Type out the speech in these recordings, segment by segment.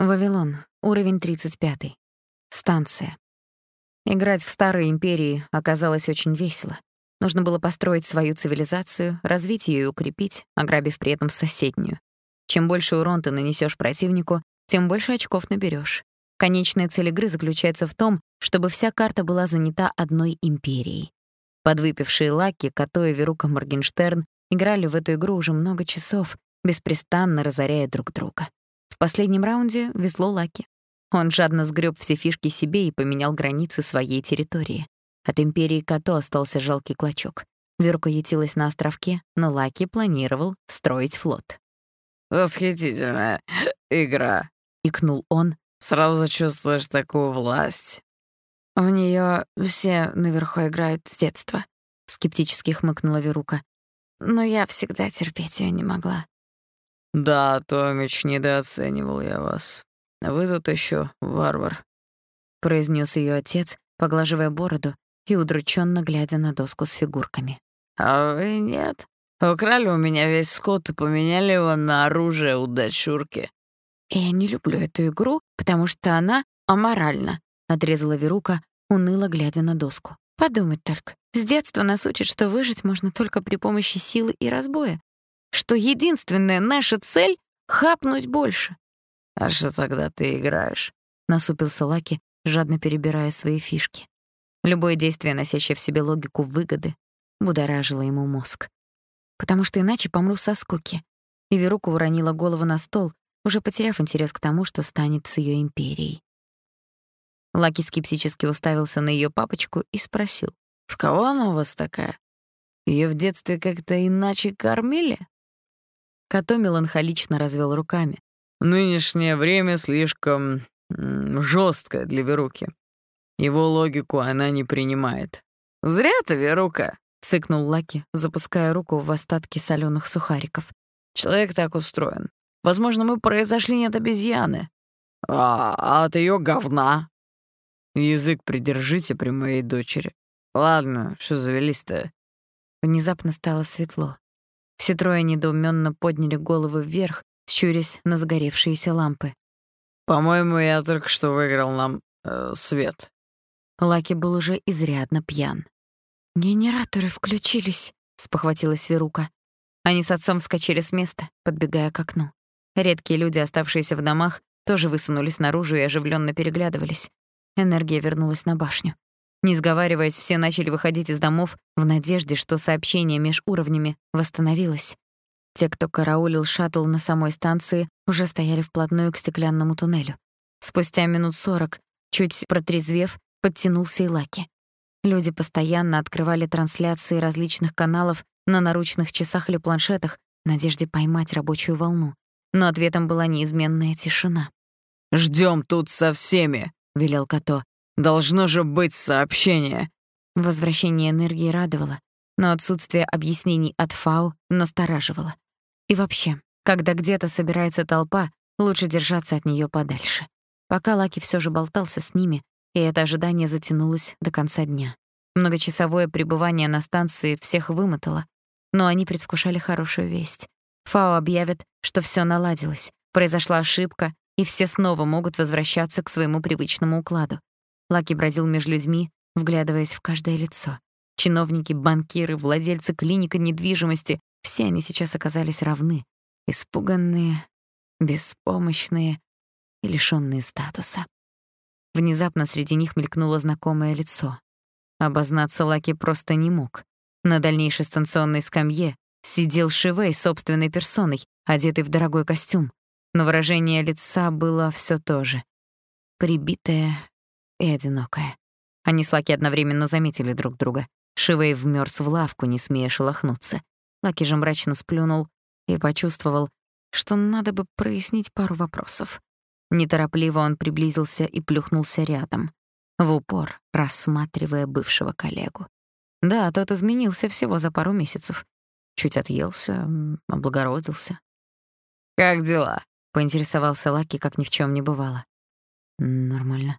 Вавилон. Уровень 35. Станция. Играть в старой империи оказалось очень весело. Нужно было построить свою цивилизацию, развить ее и укрепить, ограбив при этом соседнюю. Чем больше урон ты нанесешь противнику, тем больше очков наберешь. Конечная цель игры заключается в том, чтобы вся карта была занята одной империей. Подвыпившие Лаки, Като и Верука Моргенштерн играли в эту игру уже много часов, беспрестанно разоряя друг друга. В последнем раунде везло Лаки. Он жадно сгреб все фишки себе и поменял границы своей территории. От империи Като остался жалкий клочок. Верка ютилась на островке, но Лаки планировал строить флот. «Восхитительная игра», — икнул он. «Сразу чувствуешь такую власть». «В нее все наверху играют с детства», — скептически хмыкнула Верука. «Но я всегда терпеть ее не могла». «Да, Томич, недооценивал я вас. Вы тут еще варвар», — произнес ее отец, поглаживая бороду и удрученно глядя на доску с фигурками. «А вы нет. Украли у меня весь скот и поменяли его на оружие у дочурки». «Я не люблю эту игру, потому что она аморальна», — отрезала Верука, уныло глядя на доску. «Подумать только. С детства нас учат, что выжить можно только при помощи силы и разбоя. Что единственная наша цель — хапнуть больше. «А что тогда ты играешь?» — насупился Лаки, жадно перебирая свои фишки. Любое действие, носящее в себе логику выгоды, будоражило ему мозг. Потому что иначе помру со скуки. И Верука уронила голову на стол, уже потеряв интерес к тому, что станет с ее империей. Лаки скептически уставился на ее папочку и спросил. «В кого она у вас такая? Ее в детстве как-то иначе кормили?» Като меланхолично развел руками. Нынешнее время слишком жесткое для Веруки. Его логику она не принимает. «Зря ты, Верука!» — цыкнул Лаки, запуская руку в остатки соленых сухариков. «Человек так устроен. Возможно, мы произошли не от обезьяны, а от ее говна. Язык придержите при моей дочери. Ладно, что завелись-то?» Внезапно стало светло. Все трое недоуменно подняли головы вверх, щурясь на загоревшиеся лампы. «По-моему, я только что выиграл нам э, свет». Лаки был уже изрядно пьян. «Генераторы включились», — спохватилась Верука. Они с отцом вскочили с места, подбегая к окну. Редкие люди, оставшиеся в домах, тоже высунулись наружу и оживленно переглядывались. Энергия вернулась на башню. Не сговариваясь, все начали выходить из домов в надежде, что сообщение меж уровнями восстановилось. Те, кто караулил шаттл на самой станции, уже стояли вплотную к стеклянному туннелю. Спустя минут сорок, чуть протрезвев, подтянулся и Лаки. Люди постоянно открывали трансляции различных каналов на наручных часах или планшетах в надежде поймать рабочую волну. Но ответом была неизменная тишина. «Ждём тут со всеми», — велел Като. «Должно же быть сообщение». Возвращение энергии радовало, но отсутствие объяснений от Фау настораживало. И вообще, когда где-то собирается толпа, лучше держаться от нее подальше. Пока Лаки все же болтался с ними, и это ожидание затянулось до конца дня. Многочасовое пребывание на станции всех вымотало, но они предвкушали хорошую весть. Фау объявят, что все наладилось, произошла ошибка, и все снова могут возвращаться к своему привычному укладу. Лаки бродил между людьми, вглядываясь в каждое лицо. Чиновники, банкиры, владельцы клиника недвижимости — все они сейчас оказались равны. Испуганные, беспомощные и лишённые статуса. Внезапно среди них мелькнуло знакомое лицо. Обознаться Лаки просто не мог. На дальнейшей станционной скамье сидел Шивей собственной персоной, одетый в дорогой костюм. Но выражение лица было всё то же. Прибитое и одинокое. Они с Лаки одновременно заметили друг друга. Шивей вмёрз в лавку, не смея шелохнуться. Лаки же мрачно сплюнул и почувствовал, что надо бы прояснить пару вопросов. Неторопливо он приблизился и плюхнулся рядом, в упор рассматривая бывшего коллегу. Да, тот изменился всего за пару месяцев. Чуть отъелся, облагородился. «Как дела?» — поинтересовался Лаки, как ни в чем не бывало. «Нормально».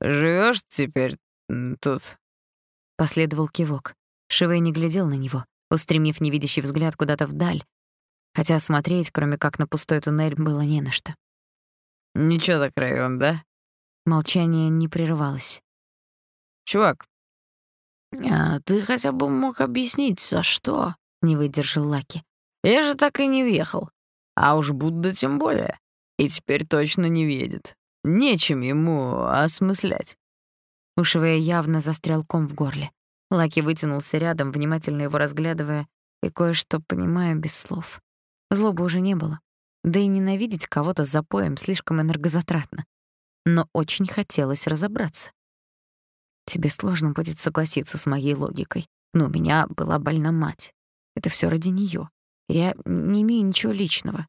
Живешь теперь тут?» Последовал кивок. Шивей не глядел на него, устремив невидящий взгляд куда-то вдаль, хотя смотреть, кроме как на пустой туннель, было не на что. Ничего так район, да?» Молчание не прерывалось. «Чувак, а ты хотя бы мог объяснить, за что?» — не выдержал Лаки. «Я же так и не въехал. А уж Будда тем более. И теперь точно не въедет. Нечем ему осмыслять». У Швея явно застрял ком в горле. Лаки вытянулся рядом, внимательно его разглядывая, и кое-что понимая без слов. Злобы уже не было. Да и ненавидеть кого-то за поем слишком энергозатратно. Но очень хотелось разобраться. Тебе сложно будет согласиться с моей логикой. Но у меня была больна мать. Это все ради нее. Я не имею ничего личного.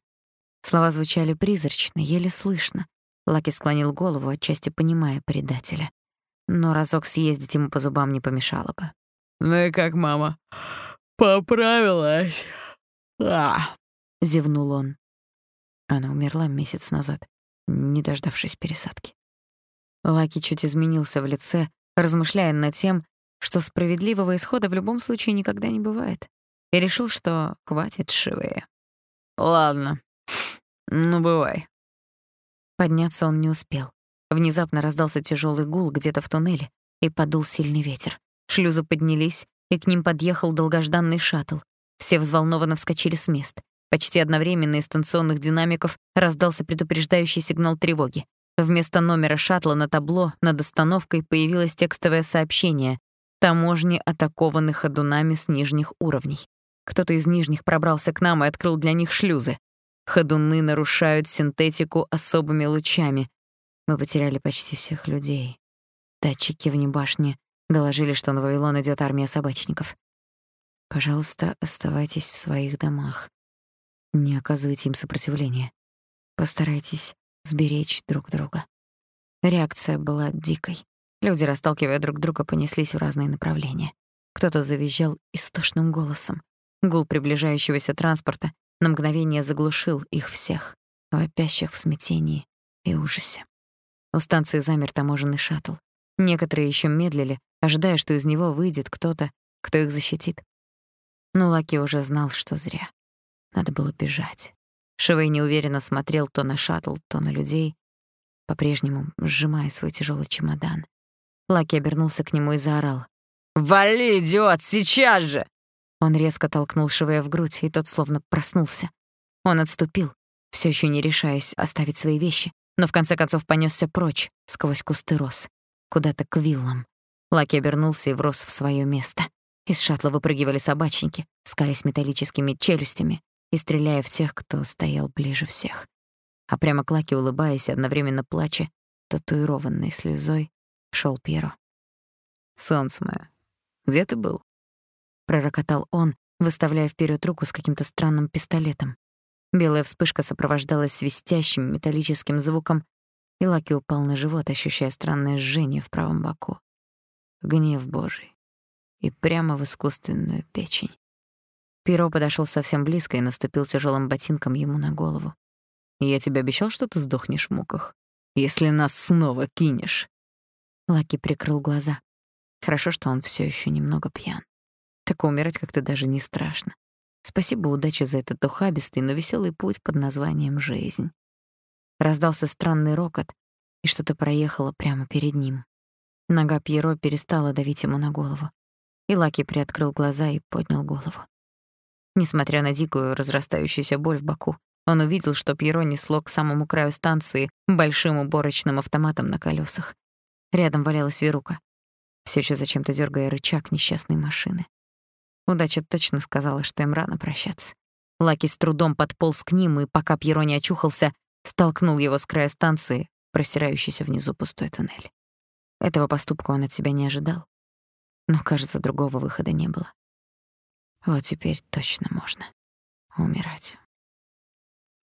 Слова звучали призрачно, еле слышно. Лаки склонил голову, отчасти понимая предателя. Но разок съездить ему по зубам не помешало бы. «Ну и как мама?» «Поправилась!» а зевнул он. Она умерла месяц назад, не дождавшись пересадки. Лаки чуть изменился в лице, размышляя над тем, что справедливого исхода в любом случае никогда не бывает, и решил, что хватит шивые. «Ладно, ну бывай». Подняться он не успел. Внезапно раздался тяжелый гул где-то в туннеле, и подул сильный ветер. Шлюзы поднялись, и к ним подъехал долгожданный шаттл. Все взволнованно вскочили с мест. Почти одновременно из станционных динамиков раздался предупреждающий сигнал тревоги. Вместо номера шаттла на табло над остановкой появилось текстовое сообщение «Таможни атакованы ходунами с нижних уровней». Кто-то из нижних пробрался к нам и открыл для них шлюзы. Ходуны нарушают синтетику особыми лучами. Мы потеряли почти всех людей. Датчики вне башни доложили, что на Вавилон идет армия собачников. Пожалуйста, оставайтесь в своих домах. Не оказывайте им сопротивления. Постарайтесь сберечь друг друга. Реакция была дикой. Люди, расталкивая друг друга, понеслись в разные направления. Кто-то завизжал истошным голосом. Гул приближающегося транспорта на мгновение заглушил их всех, вопящих в смятении и ужасе. У станции замер таможенный шаттл. Некоторые еще медлили, ожидая, что из него выйдет кто-то, кто их защитит. Но Лаки уже знал, что зря. Надо было бежать. Шивей неуверенно смотрел то на шаттл, то на людей, по-прежнему сжимая свой тяжелый чемодан. Лаки обернулся к нему и заорал. «Вали, идиот, сейчас же!» Он резко толкнул Шивея в грудь, и тот словно проснулся. Он отступил, все еще не решаясь оставить свои вещи, но в конце концов понесся прочь, сквозь кусты роз, куда-то к виллам. Лаки обернулся и врос в свое место. Из шаттла выпрыгивали собачники, скались металлическими челюстями, и стреляя в тех, кто стоял ближе всех. А прямо к Лаке, улыбаясь и одновременно плача, татуированной слезой, шел Пьеро. «Солнце мое, где ты был?» — пророкотал он, выставляя вперед руку с каким-то странным пистолетом. Белая вспышка сопровождалась свистящим металлическим звуком, и Лаки упал на живот, ощущая странное жжение в правом боку. Гнев Божий. И прямо в искусственную печень. Пиро подошел совсем близко и наступил тяжелым ботинком ему на голову. «Я тебе обещал, что ты сдохнешь в муках, если нас снова кинешь». Лаки прикрыл глаза. Хорошо, что он все еще немного пьян. Так умирать как-то даже не страшно. Спасибо удаче за этот ухабистый, но веселый путь под названием «Жизнь». Раздался странный рокот, и что-то проехало прямо перед ним. Нога Пьеро перестала давить ему на голову. И Лаки приоткрыл глаза и поднял голову. Несмотря на дикую разрастающуюся боль в боку, он увидел, что Пьеро несло к самому краю станции большим уборочным автоматом на колесах. Рядом валялась Верука, все еще зачем-то дергая рычаг несчастной машины. Удача точно сказала, что им рано прощаться. Лаки с трудом подполз к ним, и пока Пьеро не очухался, столкнул его с края станции, простирающейся внизу пустой туннель. Этого поступка он от себя не ожидал. Но, кажется, другого выхода не было. Вот теперь точно можно умирать.